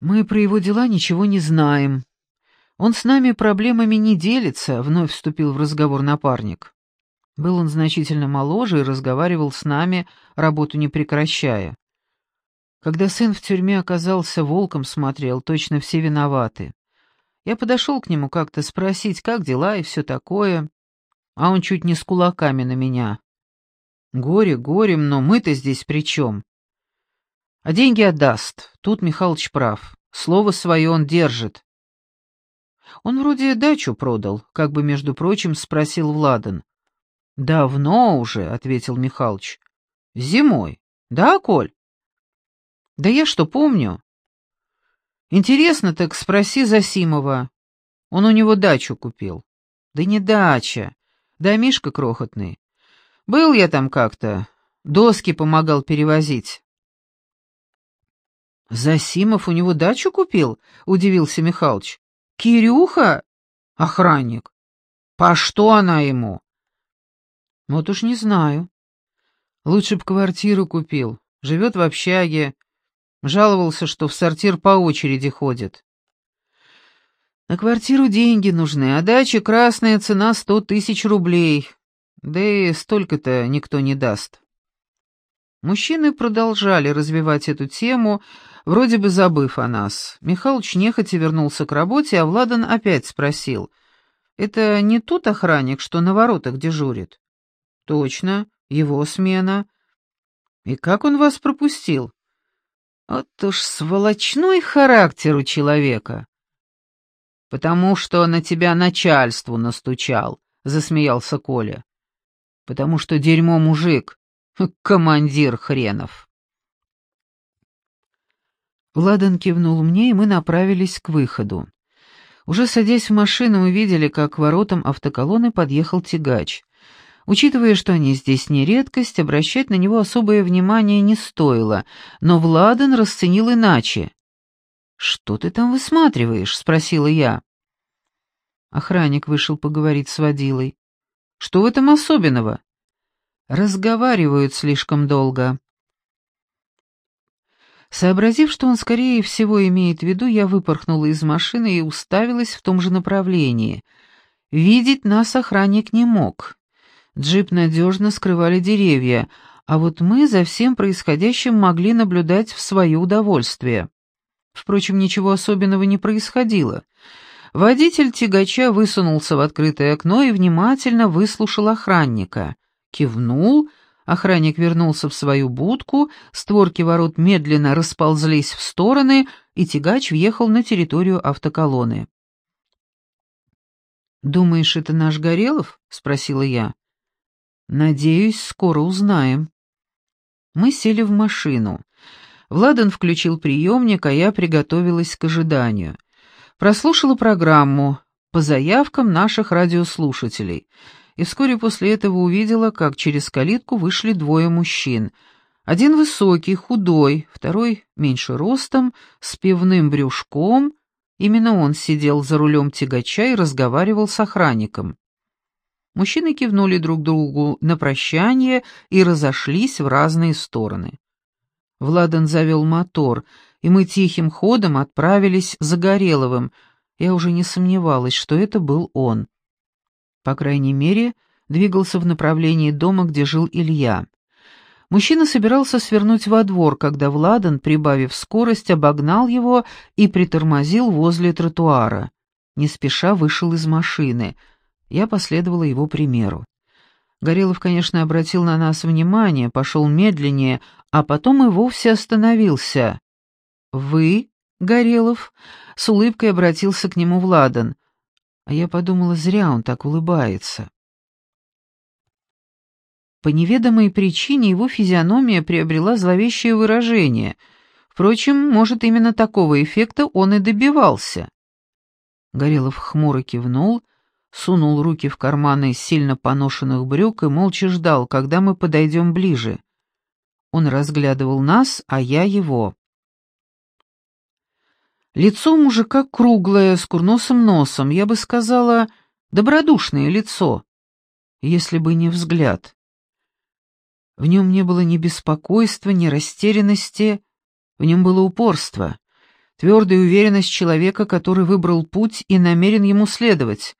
Мы про его дела ничего не знаем. Он с нами проблемами не делится, вновь вступил в разговор напарник. Был он значительно моложе и разговаривал с нами, работу не прекращая. Когда сын в тюрьме оказался, волком смотрел, точно все виноваты. Я подошел к нему как-то спросить, как дела и все такое, а он чуть не с кулаками на меня. Горе горем, но мы-то здесь при чем? А деньги отдаст, тут Михалыч прав, слово свое он держит. Он вроде дачу продал, как бы, между прочим, спросил Владан. «Давно уже», — ответил Михалыч. «Зимой. Да, Коль?» «Да я что помню?» «Интересно, так спроси Засимова. Он у него дачу купил». «Да не дача. Домишко крохотный. Был я там как-то. Доски помогал перевозить». «Засимов у него дачу купил?» — удивился Михалыч. «Кирюха? Охранник. По что она ему?» «Вот уж не знаю. Лучше б квартиру купил. Живет в общаге. Жаловался, что в сортир по очереди ходит. На квартиру деньги нужны, а дача красная цена сто тысяч рублей. Да и столько-то никто не даст». Мужчины продолжали развивать эту тему, вроде бы забыв о нас. Михалыч нехотя вернулся к работе, а Владан опять спросил. «Это не тот охранник, что на воротах дежурит?» Точно, его смена. И как он вас пропустил? Вот уж сволочной характер у человека. Потому что на тебя начальству настучал, засмеялся Коля. Потому что дерьмо мужик, командир хренов. Владан кивнул мне, и мы направились к выходу. Уже садясь в машину, мы видели, как к воротам автоколонны подъехал тягач. Учитывая, что они здесь не редкость, обращать на него особое внимание не стоило, но Владан расценил иначе. «Что ты там высматриваешь?» — спросила я. Охранник вышел поговорить с водилой. «Что в этом особенного?» «Разговаривают слишком долго». Сообразив, что он, скорее всего, имеет в виду, я выпорхнула из машины и уставилась в том же направлении. Видеть нас охранник не мог. Джип надежно скрывали деревья, а вот мы за всем происходящим могли наблюдать в свое удовольствие. Впрочем, ничего особенного не происходило. Водитель тягача высунулся в открытое окно и внимательно выслушал охранника. Кивнул, охранник вернулся в свою будку, створки ворот медленно расползлись в стороны, и тягач въехал на территорию автоколонны. «Думаешь, это наш Горелов?» — спросила я. Надеюсь, скоро узнаем. Мы сели в машину. Владан включил приемник, а я приготовилась к ожиданию. Прослушала программу по заявкам наших радиослушателей, и вскоре после этого увидела, как через калитку вышли двое мужчин. Один высокий, худой, второй меньше ростом, с пивным брюшком. Именно он сидел за рулем тягача и разговаривал с охранником. Мужчины кивнули друг другу на прощание и разошлись в разные стороны. Владан завел мотор, и мы тихим ходом отправились за Гореловым. Я уже не сомневалась, что это был он. По крайней мере, двигался в направлении дома, где жил Илья. Мужчина собирался свернуть во двор, когда Владан, прибавив скорость, обогнал его и притормозил возле тротуара. Не спеша вышел из машины — я последовала его примеру. Горелов, конечно, обратил на нас внимание, пошел медленнее, а потом и вовсе остановился. «Вы, Горелов?» — с улыбкой обратился к нему Владан. А я подумала, зря он так улыбается. По неведомой причине его физиономия приобрела зловещее выражение. Впрочем, может, именно такого эффекта он и добивался. Горелов хмуро кивнул, сунул руки в карманы сильно поношенных брюк и молча ждал, когда мы подойдем ближе. Он разглядывал нас, а я его. Лицо мужика круглое, с курносым носом, я бы сказала, добродушное лицо, если бы не взгляд. В нем не было ни беспокойства, ни растерянности, в нем было упорство. Твердая уверенность человека, который выбрал путь и намерен ему следовать.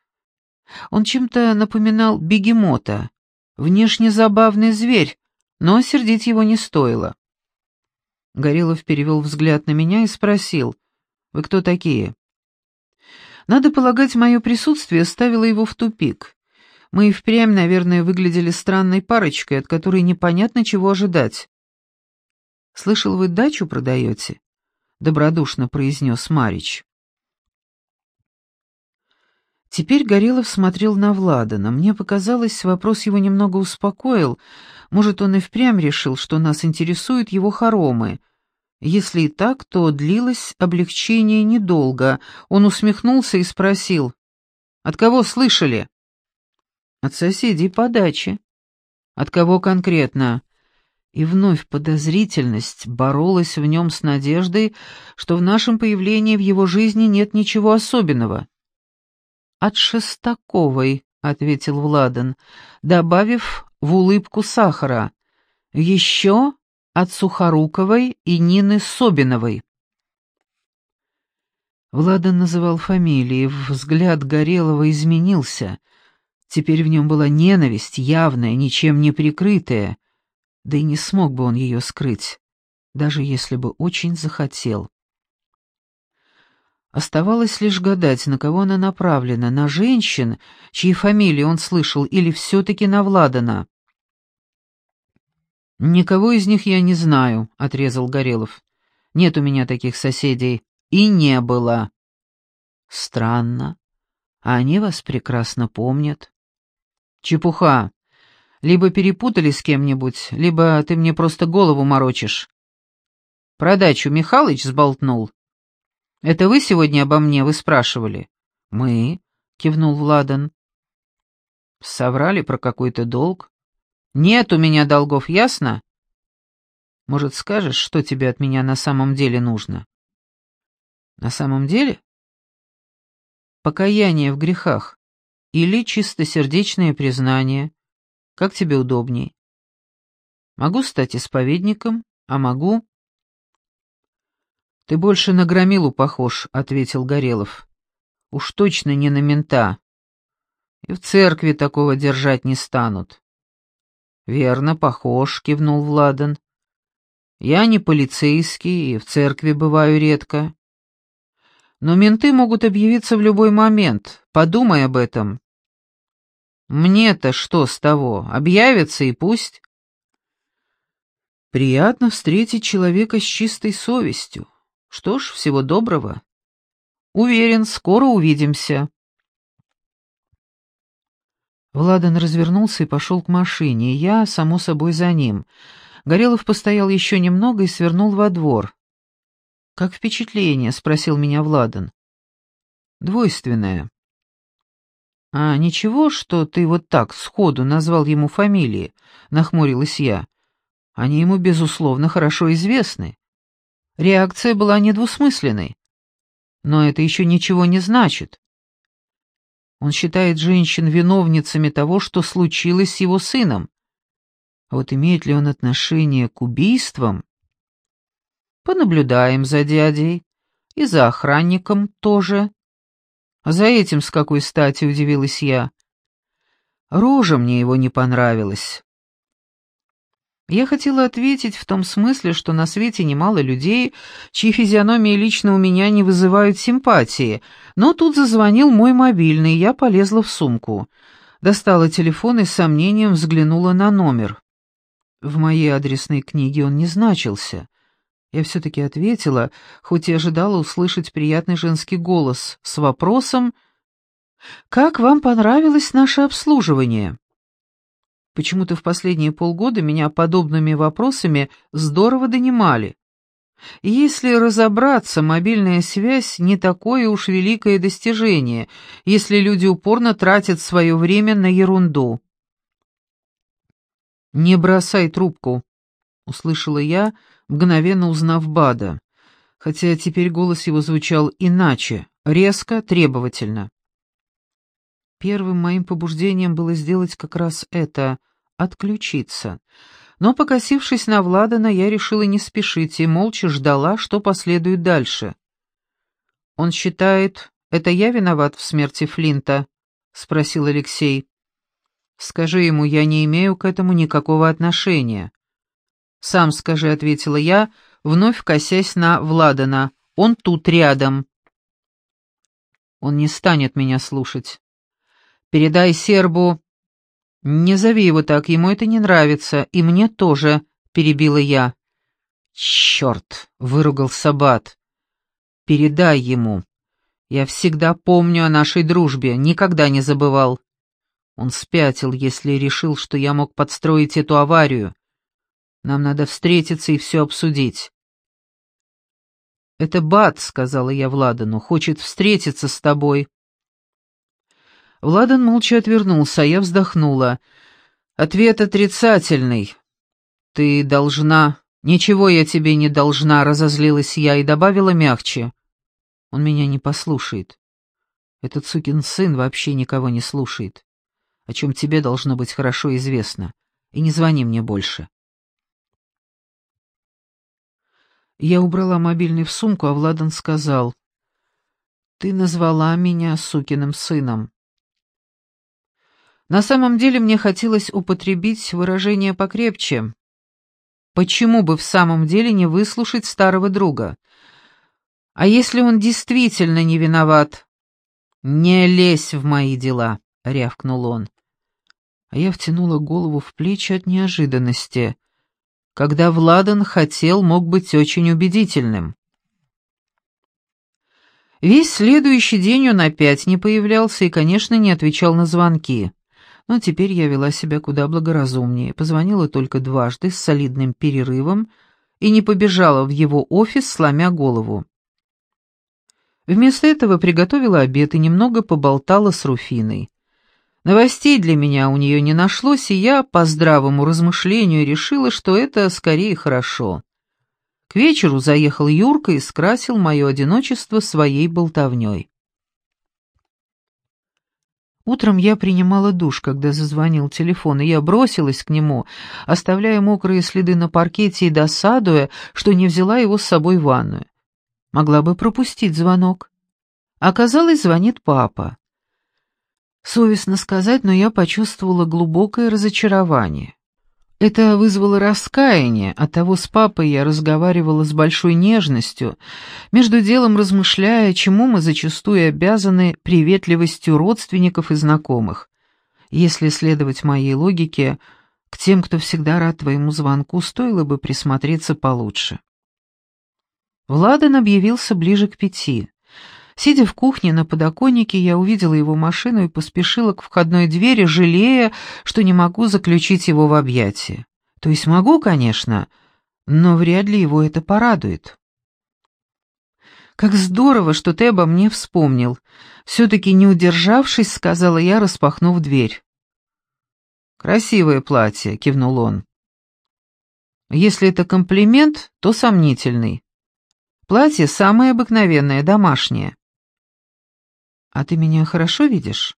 Он чем-то напоминал бегемота, внешне забавный зверь, но сердить его не стоило. Горелов перевел взгляд на меня и спросил, «Вы кто такие?» Надо полагать, мое присутствие ставило его в тупик. Мы и впрямь, наверное, выглядели странной парочкой, от которой непонятно чего ожидать. «Слышал, вы дачу продаете?» — добродушно произнес Марич. Теперь Горелов смотрел на Владана. Мне показалось, вопрос его немного успокоил. Может, он и впрямь решил, что нас интересуют его хоромы. Если и так, то длилось облегчение недолго. Он усмехнулся и спросил. «От кого слышали?» «От соседей по даче». «От кого конкретно?» И вновь подозрительность боролась в нем с надеждой, что в нашем появлении в его жизни нет ничего особенного. «От Шестаковой», — ответил Владан, добавив в улыбку сахара. «Еще от Сухоруковой и Нины Собиновой». Владан называл фамилии, взгляд Горелого изменился. Теперь в нем была ненависть, явная, ничем не прикрытая, да и не смог бы он ее скрыть, даже если бы очень захотел. Оставалось лишь гадать, на кого она направлена, на женщин, чьи фамилии он слышал, или все-таки на Владана. «Никого из них я не знаю», — отрезал Горелов. «Нет у меня таких соседей. И не было». «Странно. А они вас прекрасно помнят». «Чепуха. Либо перепутали с кем-нибудь, либо ты мне просто голову морочишь». «Про дачу Михалыч сболтнул?» «Это вы сегодня обо мне, вы спрашивали?» «Мы», — кивнул Владан. «Соврали про какой-то долг?» «Нет у меня долгов, ясно?» «Может, скажешь, что тебе от меня на самом деле нужно?» «На самом деле?» «Покаяние в грехах или чистосердечное признание, как тебе удобней. Могу стать исповедником, а могу «Ты больше на громилу похож», — ответил Горелов. «Уж точно не на мента. И в церкви такого держать не станут». «Верно, похож», — кивнул Владан. «Я не полицейский и в церкви бываю редко. Но менты могут объявиться в любой момент. Подумай об этом». «Мне-то что с того? Объявятся и пусть». «Приятно встретить человека с чистой совестью. Что ж, всего доброго. Уверен, скоро увидимся. Владан развернулся и пошел к машине, я, само собой, за ним. Горелов постоял еще немного и свернул во двор. «Как впечатление?» — спросил меня Владан. «Двойственное». «А ничего, что ты вот так сходу назвал ему фамилии?» — нахмурилась я. «Они ему, безусловно, хорошо известны. Реакция была недвусмысленной. Но это еще ничего не значит. Он считает женщин виновницами того, что случилось с его сыном. А вот имеет ли он отношение к убийствам? Понаблюдаем за дядей. И за охранником тоже. А за этим с какой стати удивилась я. Рожа мне его не понравилась. Я хотела ответить в том смысле, что на свете немало людей, чьи физиономии лично у меня не вызывают симпатии, но тут зазвонил мой мобильный, я полезла в сумку. Достала телефон и с сомнением взглянула на номер. В моей адресной книге он не значился. Я все-таки ответила, хоть и ожидала услышать приятный женский голос с вопросом «Как вам понравилось наше обслуживание?» Почему-то в последние полгода меня подобными вопросами здорово донимали. если разобраться, мобильная связь не такое уж великое достижение, если люди упорно тратят свое время на ерунду. «Не бросай трубку», — услышала я, мгновенно узнав Бада, хотя теперь голос его звучал иначе, резко, требовательно. Первым моим побуждением было сделать как раз это — отключиться. Но, покосившись на Владана, я решила не спешить и молча ждала, что последует дальше. «Он считает, это я виноват в смерти Флинта?» — спросил Алексей. «Скажи ему, я не имею к этому никакого отношения». «Сам скажи», — ответила я, вновь косясь на Владана. «Он тут рядом». Он не станет меня слушать. Передай сербу... Не зови его так, ему это не нравится, и мне тоже, — перебила я. Черт, — выругал Сабат. Передай ему. Я всегда помню о нашей дружбе, никогда не забывал. Он спятил, если решил, что я мог подстроить эту аварию. Нам надо встретиться и все обсудить. «Это Бат», — сказала я Владану, — «хочет встретиться с тобой». Владан молча отвернулся, а я вздохнула. «Ответ отрицательный. Ты должна...» «Ничего я тебе не должна», — разозлилась я и добавила мягче. «Он меня не послушает. Этот сукин сын вообще никого не слушает, о чем тебе должно быть хорошо известно. И не звони мне больше». Я убрала мобильный в сумку, а Владан сказал, «Ты назвала меня сукиным сыном». На самом деле мне хотелось употребить выражение покрепче. Почему бы в самом деле не выслушать старого друга? А если он действительно не виноват? «Не лезь в мои дела», — рявкнул он. А я втянула голову в плечи от неожиданности — когда Владан хотел, мог быть очень убедительным. Весь следующий день он опять не появлялся и, конечно, не отвечал на звонки. Но теперь я вела себя куда благоразумнее, позвонила только дважды с солидным перерывом и не побежала в его офис, сломя голову. Вместо этого приготовила обед и немного поболтала с Руфиной. Новостей для меня у нее не нашлось, и я, по здравому размышлению, решила, что это скорее хорошо. К вечеру заехал Юрка и скрасил мое одиночество своей болтовней. Утром я принимала душ, когда зазвонил телефон, и я бросилась к нему, оставляя мокрые следы на паркете и досадуя, что не взяла его с собой в ванную. Могла бы пропустить звонок. Оказалось, звонит папа. Совестно сказать, но я почувствовала глубокое разочарование. Это вызвало раскаяние, от того с папой я разговаривала с большой нежностью, между делом размышляя, чему мы зачастую обязаны приветливостью родственников и знакомых. Если следовать моей логике, к тем, кто всегда рад твоему звонку, стоило бы присмотреться получше. Владан объявился ближе к пяти. Сидя в кухне на подоконнике, я увидела его машину и поспешила к входной двери, жалея, что не могу заключить его в объятия. То есть могу, конечно, но вряд ли его это порадует. «Как здорово, что ты обо мне вспомнил!» Все-таки не удержавшись, сказала я, распахнув дверь. «Красивое платье», — кивнул он. «Если это комплимент, то сомнительный. Платье самое обыкновенное, домашнее. «А ты меня хорошо видишь?»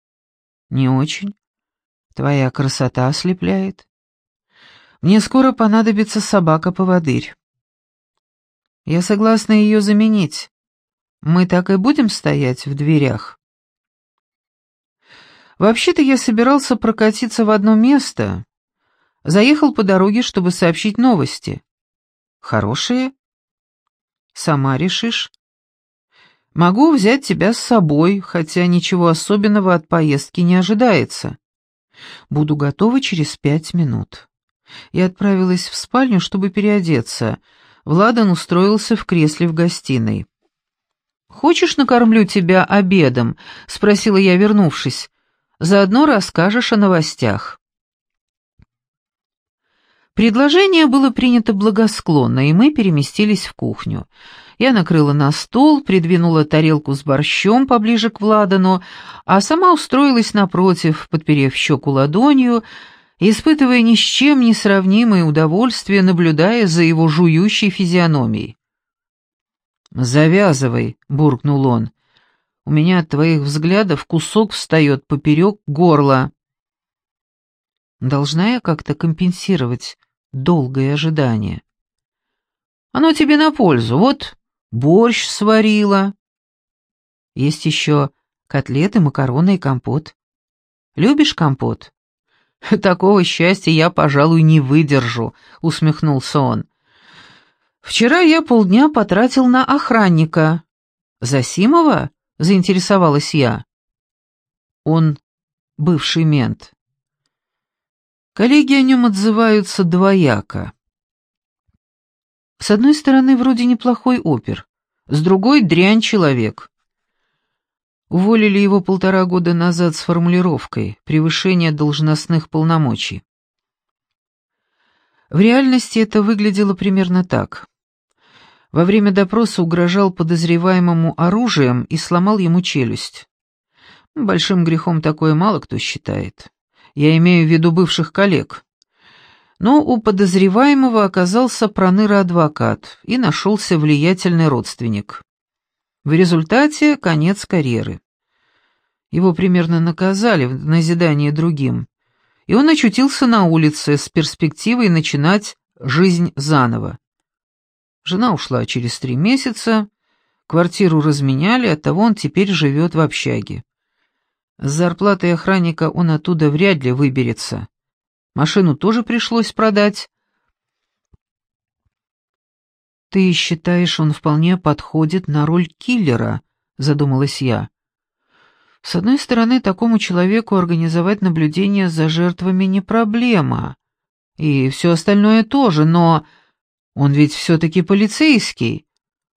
«Не очень. Твоя красота ослепляет. Мне скоро понадобится собака-поводырь. Я согласна ее заменить. Мы так и будем стоять в дверях?» «Вообще-то я собирался прокатиться в одно место. Заехал по дороге, чтобы сообщить новости. Хорошие?» «Сама решишь. Могу взять тебя с собой, хотя ничего особенного от поездки не ожидается. Буду готова через пять минут. Я отправилась в спальню, чтобы переодеться. Владан устроился в кресле в гостиной. «Хочешь, накормлю тебя обедом?» — спросила я, вернувшись. «Заодно расскажешь о новостях». Предложение было принято благосклонно, и мы переместились в кухню. Я накрыла на стол, придвинула тарелку с борщом поближе к Владану, а сама устроилась напротив, подперев щеку ладонью, испытывая ни с чем не сравнимое удовольствие, наблюдая за его жующей физиономией. «Завязывай», — буркнул он. «У меня от твоих взглядов кусок встает поперек горла». Должна я как-то компенсировать долгое ожидание. Оно тебе на пользу. Вот борщ сварила. Есть еще котлеты, макароны и компот. Любишь компот? Такого счастья я, пожалуй, не выдержу, усмехнулся он. Вчера я полдня потратил на охранника. Засимова? заинтересовалась я. Он бывший мент. Коллеги о нем отзываются двояко. С одной стороны, вроде неплохой опер, с другой — дрянь человек. Уволили его полтора года назад с формулировкой «превышение должностных полномочий». В реальности это выглядело примерно так. Во время допроса угрожал подозреваемому оружием и сломал ему челюсть. Большим грехом такое мало кто считает. Я имею в виду бывших коллег. Но у подозреваемого оказался проныра-адвокат и нашелся влиятельный родственник. В результате конец карьеры. Его примерно наказали в назидание другим, и он очутился на улице с перспективой начинать жизнь заново. Жена ушла через три месяца, квартиру разменяли, оттого он теперь живет в общаге. С зарплатой охранника он оттуда вряд ли выберется. Машину тоже пришлось продать. «Ты считаешь, он вполне подходит на роль киллера?» — задумалась я. «С одной стороны, такому человеку организовать наблюдение за жертвами не проблема. И все остальное тоже, но...» Он ведь все-таки полицейский.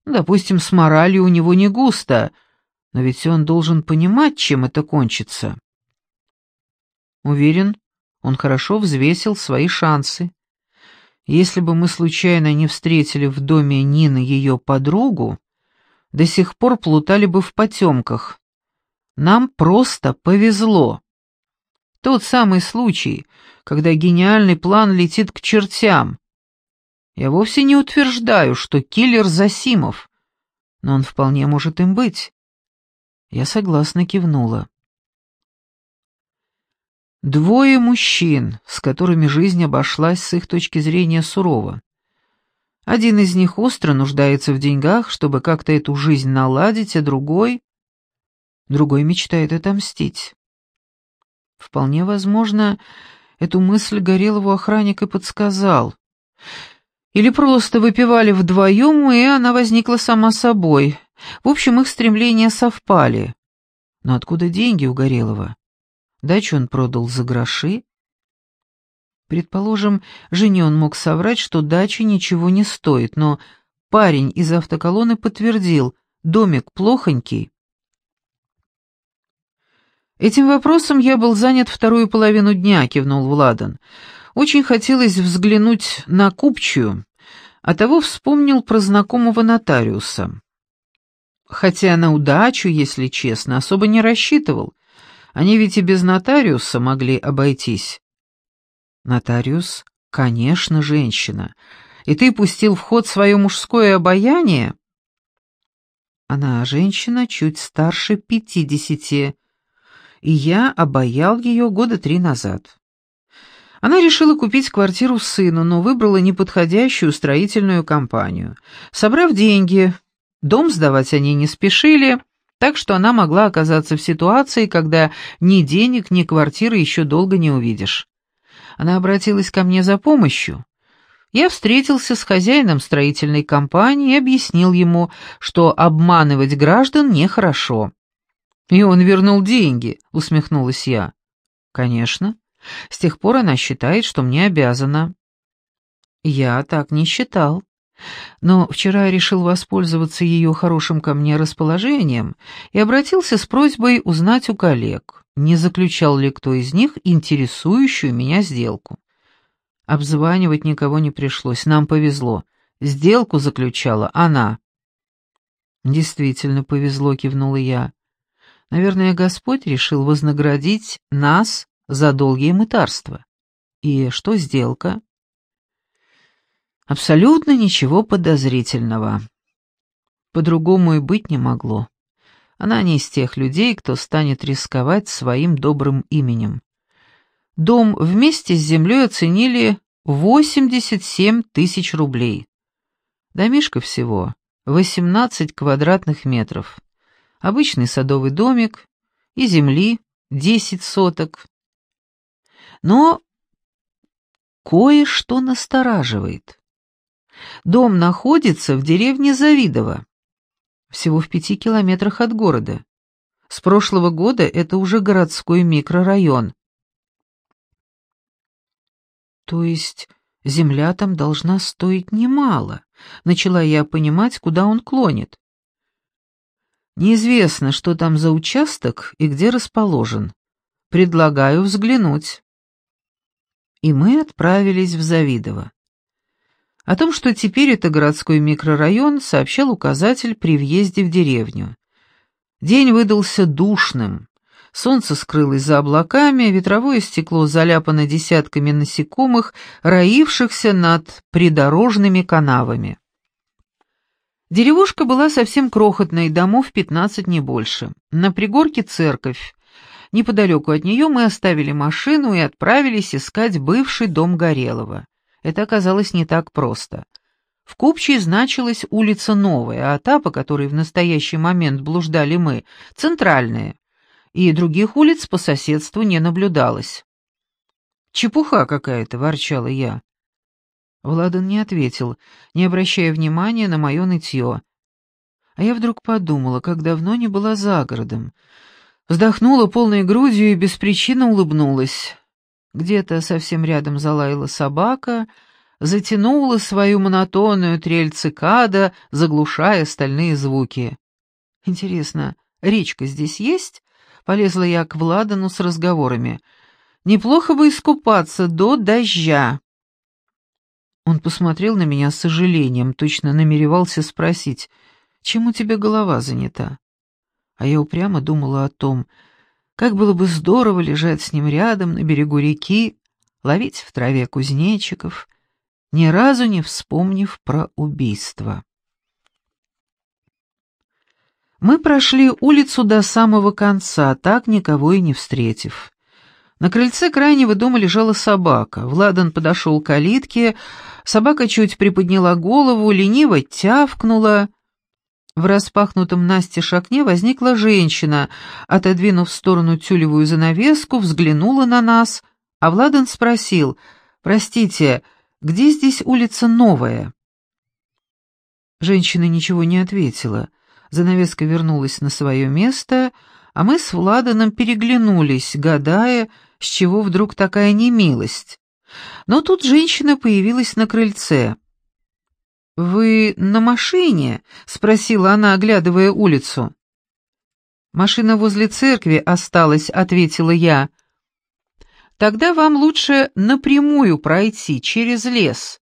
Допустим, с моралью у него не густо, но ведь он должен понимать, чем это кончится. Уверен, он хорошо взвесил свои шансы. Если бы мы случайно не встретили в доме Нины ее подругу, до сих пор плутали бы в потемках. Нам просто повезло. Тот самый случай, когда гениальный план летит к чертям, я вовсе не утверждаю, что киллер Засимов, но он вполне может им быть. Я согласно кивнула. Двое мужчин, с которыми жизнь обошлась с их точки зрения сурово. Один из них остро нуждается в деньгах, чтобы как-то эту жизнь наладить, а другой... Другой мечтает отомстить. Вполне возможно, эту мысль Горелову охранник и подсказал. Или просто выпивали вдвоем, и она возникла сама собой. В общем, их стремления совпали. Но откуда деньги у Горелого? Дачу он продал за гроши. Предположим, жене он мог соврать, что дача ничего не стоит, но парень из автоколонны подтвердил, домик плохонький. «Этим вопросом я был занят вторую половину дня», — кивнул Владан. Очень хотелось взглянуть на купчую, а того вспомнил про знакомого нотариуса. Хотя на удачу, если честно, особо не рассчитывал. Они ведь и без нотариуса могли обойтись. Нотариус, конечно, женщина. И ты пустил в ход свое мужское обаяние? Она женщина чуть старше пятидесяти, и я обаял ее года три назад. Она решила купить квартиру сыну, но выбрала неподходящую строительную компанию. Собрав деньги, дом сдавать они не спешили, так что она могла оказаться в ситуации, когда ни денег, ни квартиры еще долго не увидишь. Она обратилась ко мне за помощью. Я встретился с хозяином строительной компании и объяснил ему, что обманывать граждан нехорошо. «И он вернул деньги», — усмехнулась я. «Конечно. С тех пор она считает, что мне обязана. Я так не считал. Но вчера решил воспользоваться ее хорошим ко мне расположением и обратился с просьбой узнать у коллег, не заключал ли кто из них интересующую меня сделку. Обзванивать никого не пришлось, нам повезло. Сделку заключала она. «Действительно повезло», — кивнула я. «Наверное, Господь решил вознаградить нас за долгие мытарства. И что сделка? Абсолютно ничего подозрительного. По-другому и быть не могло. Она не из тех людей, кто станет рисковать своим добрым именем. Дом вместе с землей оценили 87 тысяч рублей. Домишко всего 18 квадратных метров. Обычный садовый домик и земли десять соток. Но кое-что настораживает. Дом находится в деревне Завидово, всего в пяти километрах от города. С прошлого года это уже городской микрорайон. То есть земля там должна стоить немало, начала я понимать, куда он клонит. Неизвестно, что там за участок и где расположен. Предлагаю взглянуть. И мы отправились в Завидово. О том, что теперь это городской микрорайон, сообщал указатель при въезде в деревню. День выдался душным. Солнце скрылось за облаками, ветровое стекло заляпано десятками насекомых, роившихся над придорожными канавами. Деревушка была совсем крохотной, домов пятнадцать не больше. На пригорке церковь. Неподалеку от нее мы оставили машину и отправились искать бывший дом Горелого. Это оказалось не так просто. В Купчей значилась улица Новая, а та, по которой в настоящий момент блуждали мы, центральная, и других улиц по соседству не наблюдалось. «Чепуха какая-то», — ворчала я. Владан не ответил, не обращая внимания на мое нытье. А я вдруг подумала, как давно не была за городом. Вздохнула полной грудью и без причины улыбнулась. Где-то совсем рядом залаяла собака, затянула свою монотонную трель цикада, заглушая остальные звуки. «Интересно, речка здесь есть?» Полезла я к Владану с разговорами. «Неплохо бы искупаться до дождя». Он посмотрел на меня с сожалением, точно намеревался спросить, «Чем у тебя голова занята?» А я упрямо думала о том, как было бы здорово лежать с ним рядом на берегу реки, ловить в траве кузнечиков, ни разу не вспомнив про убийство. Мы прошли улицу до самого конца, так никого и не встретив. На крыльце крайнего дома лежала собака. Владан подошел к калитке, собака чуть приподняла голову, лениво тявкнула — в распахнутом настежь окне возникла женщина, отодвинув в сторону тюлевую занавеску, взглянула на нас, а Владан спросил, «Простите, где здесь улица Новая?» Женщина ничего не ответила. Занавеска вернулась на свое место, а мы с Владаном переглянулись, гадая, с чего вдруг такая немилость. Но тут женщина появилась на крыльце. «Вы на машине?» — спросила она, оглядывая улицу. «Машина возле церкви осталась», — ответила я. «Тогда вам лучше напрямую пройти, через лес».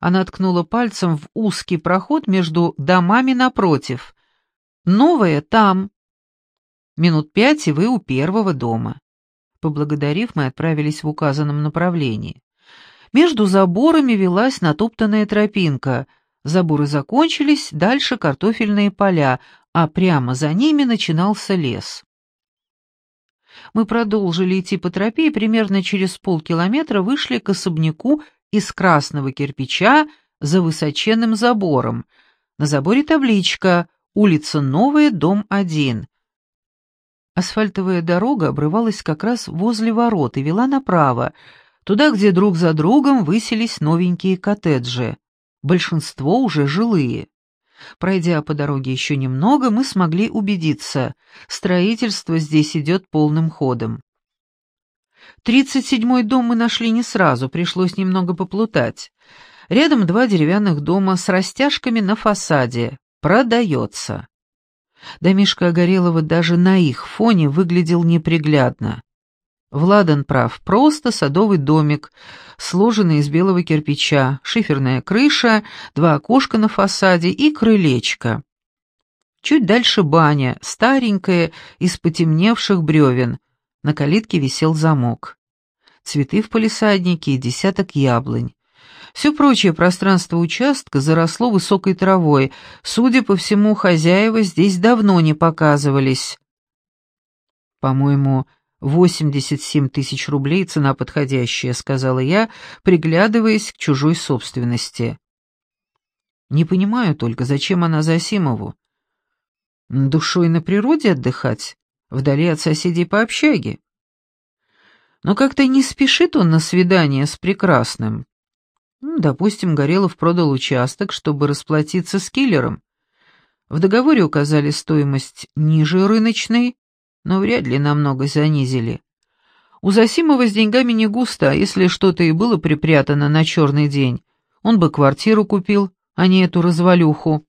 Она ткнула пальцем в узкий проход между домами напротив. «Новое там». Минут пять, и вы у первого дома. Поблагодарив, мы отправились в указанном направлении. Между заборами велась натоптанная тропинка — Заборы закончились, дальше картофельные поля, а прямо за ними начинался лес. Мы продолжили идти по тропе и примерно через полкилометра вышли к особняку из красного кирпича за высоченным забором. На заборе табличка «Улица Новая, дом 1». Асфальтовая дорога обрывалась как раз возле ворот и вела направо, туда, где друг за другом высились новенькие коттеджи большинство уже жилые. Пройдя по дороге еще немного, мы смогли убедиться, строительство здесь идет полным ходом. Тридцать седьмой дом мы нашли не сразу, пришлось немного поплутать. Рядом два деревянных дома с растяжками на фасаде. Продается. Домишко Огорелова даже на их фоне выглядел неприглядно. Владан прав, просто садовый домик, сложенный из белого кирпича, шиферная крыша, два окошка на фасаде и крылечко. Чуть дальше баня, старенькая, из потемневших бревен. На калитке висел замок. Цветы в палисаднике и десяток яблонь. Все прочее пространство участка заросло высокой травой. Судя по всему, хозяева здесь давно не показывались. По-моему, «Восемьдесят семь тысяч рублей — цена подходящая», — сказала я, приглядываясь к чужой собственности. «Не понимаю только, зачем она Засимову?» Душой на природе отдыхать, вдали от соседей по общаге. Но как-то не спешит он на свидание с прекрасным. Ну, допустим, Горелов продал участок, чтобы расплатиться с киллером. В договоре указали стоимость ниже рыночной, но вряд ли намного занизили. У Засимова с деньгами не густо, а если что-то и было припрятано на черный день, он бы квартиру купил, а не эту развалюху.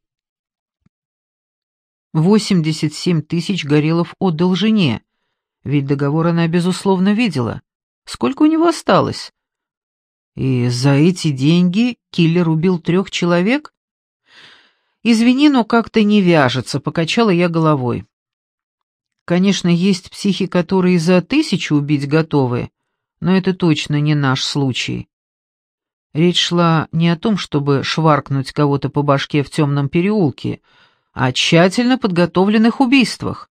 Восемьдесят семь тысяч Горелов отдал жене, ведь договор она, безусловно, видела. Сколько у него осталось? И за эти деньги киллер убил трех человек? Извини, но как-то не вяжется, покачала я головой. Конечно, есть психи, которые за тысячу убить готовы, но это точно не наш случай. Речь шла не о том, чтобы шваркнуть кого-то по башке в темном переулке, а о тщательно подготовленных убийствах.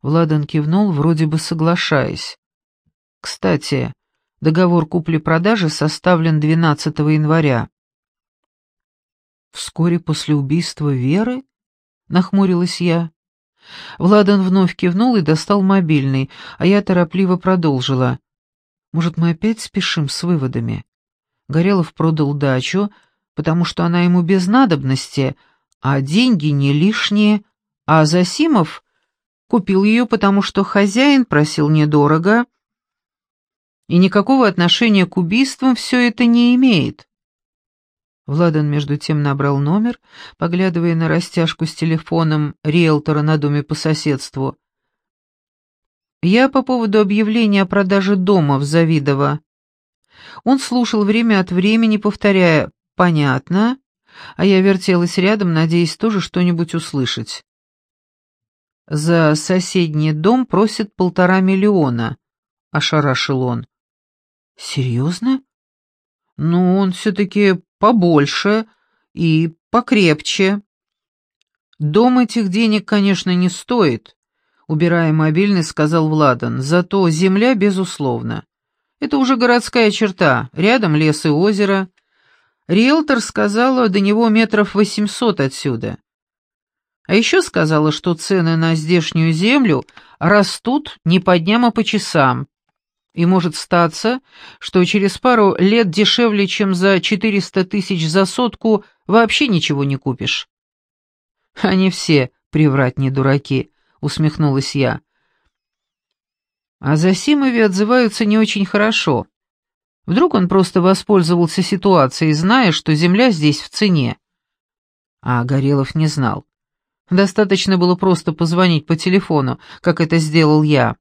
Владан кивнул, вроде бы соглашаясь. Кстати, договор купли-продажи составлен 12 января. Вскоре после убийства Веры? Нахмурилась я. Владан вновь кивнул и достал мобильный, а я торопливо продолжила. Может, мы опять спешим с выводами? Горелов продал дачу, потому что она ему без надобности, а деньги не лишние, а Засимов купил ее, потому что хозяин просил недорого, и никакого отношения к убийствам все это не имеет. Владан между тем набрал номер, поглядывая на растяжку с телефоном риэлтора на доме по соседству. «Я по поводу объявления о продаже дома в Завидово». Он слушал время от времени, повторяя «понятно», а я вертелась рядом, надеясь тоже что-нибудь услышать. «За соседний дом просит полтора миллиона», — ошарашил он. «Серьезно?» «Ну, он все-таки побольше и покрепче». «Дом этих денег, конечно, не стоит», — убирая мобильный, сказал Владан. «Зато земля, безусловно. Это уже городская черта, рядом лес и озеро. Риэлтор сказала, до него метров восемьсот отсюда. А еще сказала, что цены на здешнюю землю растут не по дням, а по часам и может статься, что через пару лет дешевле, чем за 400 тысяч за сотку, вообще ничего не купишь. Они все приврать дураки, усмехнулась я. А за Симове отзываются не очень хорошо. Вдруг он просто воспользовался ситуацией, зная, что земля здесь в цене. А Горелов не знал. Достаточно было просто позвонить по телефону, как это сделал я.